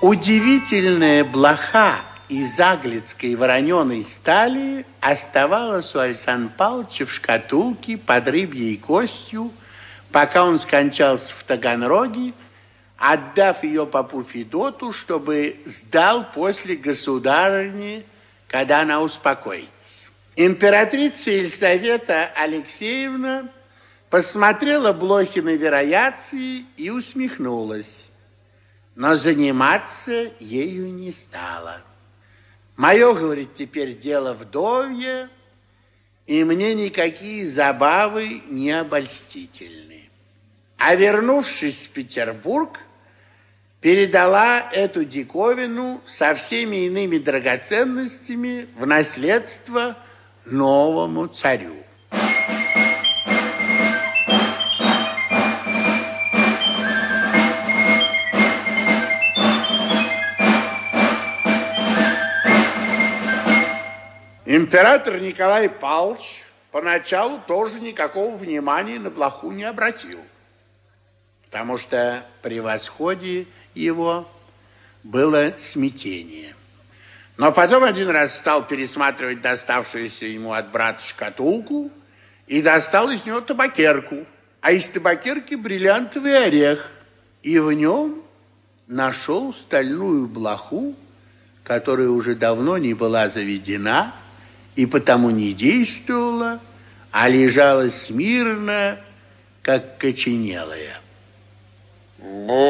Удивительная блоха из аглицкой вороненой стали оставалась у Александра Павловича в шкатулке под рыбьей костью, пока он скончался в Таганроге, отдав ее папу Федоту, чтобы сдал после государыни, когда она успокоится. Императрица Елисавета Алексеевна посмотрела Блохины вероятции и усмехнулась, но заниматься ею не стала. Мое, говорит, теперь дело вдовье, и мне никакие забавы не обольстительны. А вернувшись в Петербург, передала эту диковину со всеми иными драгоценностями в наследство новому царю. Император Николай Павлович поначалу тоже никакого внимания на блоху не обратил, потому что при восходе его было смятение. Но потом один раз стал пересматривать доставшуюся ему от брата шкатулку и достал из нее табакерку, а из табакерки бриллиантовый орех, и в нем нашел стальную блоху, которая уже давно не была заведена, и потому не действовала, а лежала смирно, как коченелая. Боже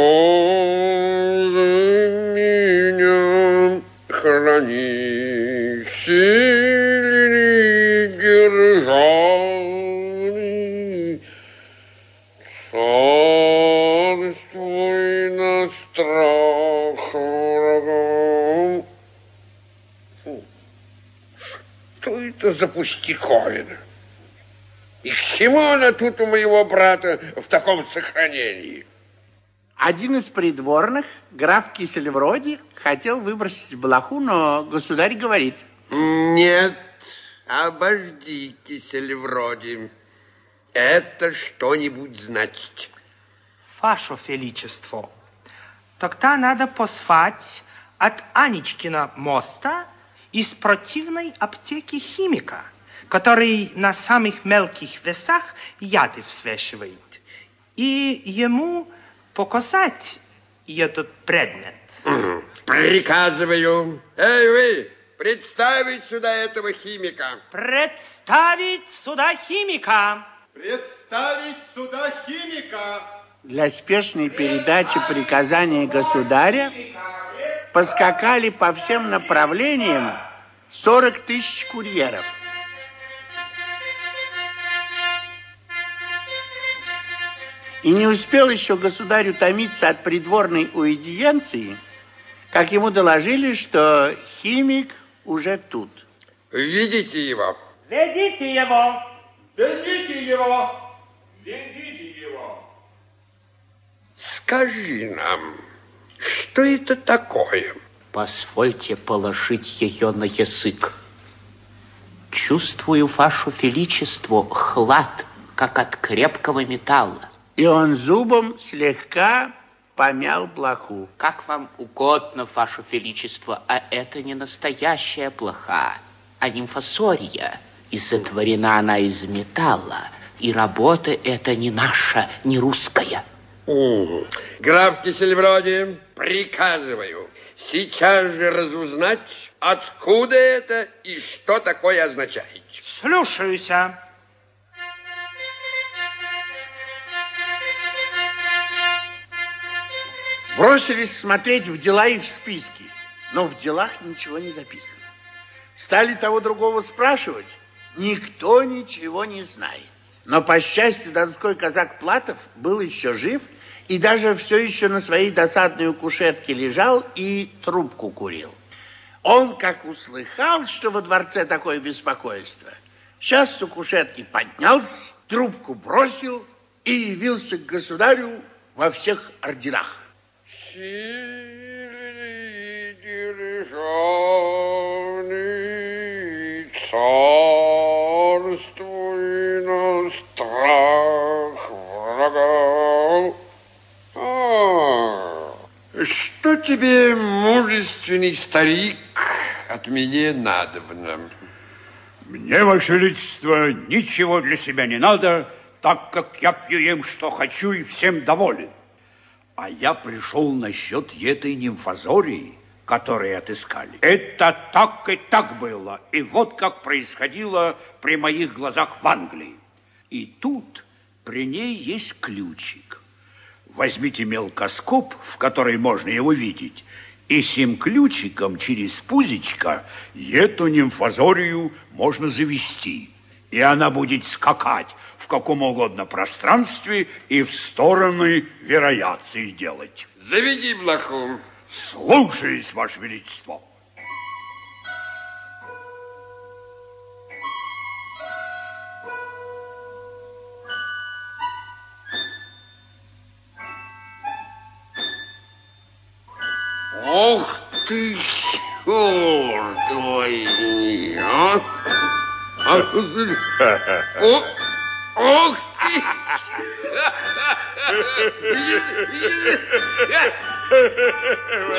меня храни, Что за пустяковина? И к чему она тут у моего брата в таком сохранении? Один из придворных, граф Кисельвроди, хотел выбросить блоху, но государь говорит. Нет, обожди, Кисельвроди. Это что-нибудь значит. Ваше Величество, тогда надо послать от Анечкина моста из противной аптеки химика, который на самых мелких весах яды взвешивает. И ему показать этот предмет. Приказываю. Эй, вы, представить сюда этого химика. Представить сюда химика. Представить сюда химика. Для спешной передачи приказания государя поскакали по всем направлениям 40 тысяч курьеров. И не успел еще государь утомиться от придворной уидиенции, как ему доложили, что химик уже тут. Видите его? Ведите его. Ведите его. Ведите его. Скажи нам, что это такое? Позвольте положить ее на язык. Чувствую, ваше величество, хлад, как от крепкого металла. И он зубом слегка помял блоху. Как вам угодно, ваше величество, а это не настоящая блоха, а нимфосория. И сотворена она из металла, и работа эта не наша, не русская. М, Граф Кисельвроди, приказываю сейчас же разузнать, откуда это и что такое означает. Слушаюся. Бросились смотреть в дела и в списки, но в делах ничего не записано. Стали того другого спрашивать, никто ничего не знает. Но, по счастью, донской казак Платов был еще жив и даже все еще на своей досадной кушетке лежал и трубку курил. Он, как услыхал, что во дворце такое беспокойство, сейчас с кушетки поднялся, трубку бросил и явился к государю во всех орденах. Сильный державный, что тебе, мужественный старик, от меня надобно? Мне, Ваше Величество, ничего для себя не надо, так как я пью им, что хочу, и всем доволен. А я пришел насчет этой нимфозории, которые отыскали. Это так и так было, и вот как происходило при моих глазах в Англии. И тут при ней есть ключик. Возьмите мелкоскоп, в который можно его видеть, и сим ключиком через пузечко эту нимфозорию можно завести. И она будет скакать в каком угодно пространстве и в стороны вероятции делать. Заведи блоху. Слушаюсь, Ваше Величество. Ты, черт возьми, а! а О, ох ты!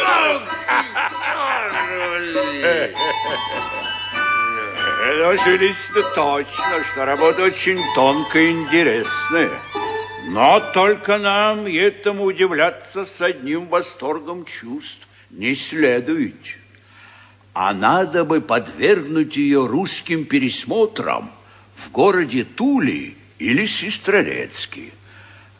Ох ты, Ваше Величество, точно, что работа очень тонкая и интересная. Но только нам этому удивляться с одним восторгом чувств не следует. А надо бы подвергнуть ее русским пересмотрам в городе Тули или Сестрорецке.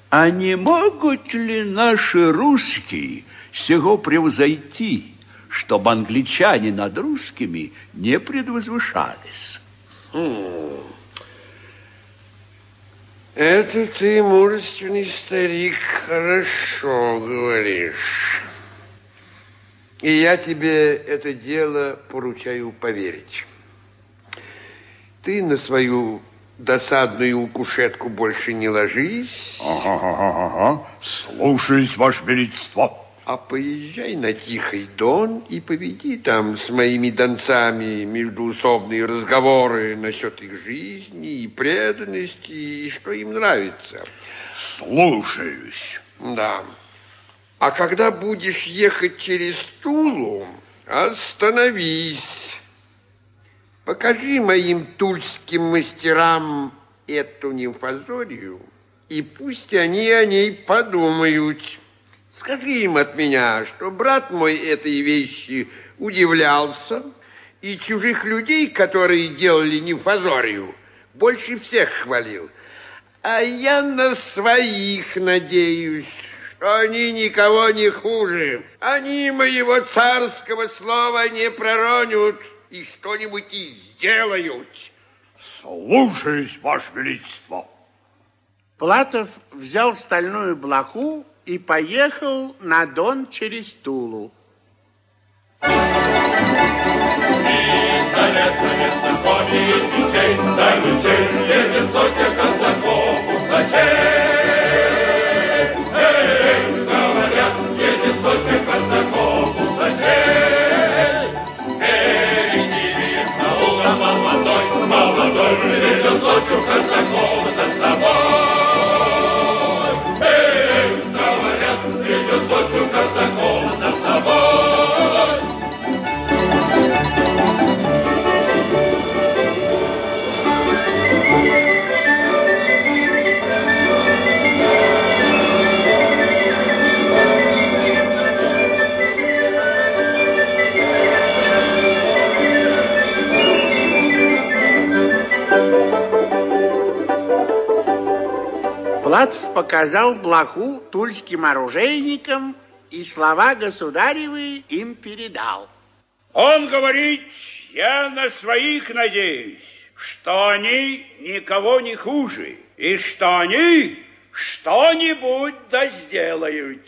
А не могут ли наши русские сего превзойти, чтобы англичане над русскими не предвозвышались? Это ты, мужественный старик, хорошо говоришь. И я тебе это дело поручаю поверить. Ты на свою досадную кушетку больше не ложись, Ага, ага, ага. Слушаюсь, Ваше Величество. а поезжай на Тихий Дон и поведи там с моими донцами междуусобные разговоры насчет их жизни и преданности, и что им нравится. Слушаюсь. Да. А когда будешь ехать через Тулу, остановись. Покажи моим тульским мастерам эту нимфозорию, и пусть они о ней подумают. Скажи им от меня, что брат мой этой вещи удивлялся, и чужих людей, которые делали нимфозорию, больше всех хвалил. А я на своих надеюсь, что они никого не хуже. Они моего царского слова не проронят и что-нибудь и сделают. Слушаюсь, Ваше Величество. Платов взял стальную блоху и поехал на Дон через Тулу. Платов показал блоху тульским оружейникам и слова государевы им передал. Он говорит, я на своих надеюсь, что они никого не хуже, и что они что-нибудь да сделают.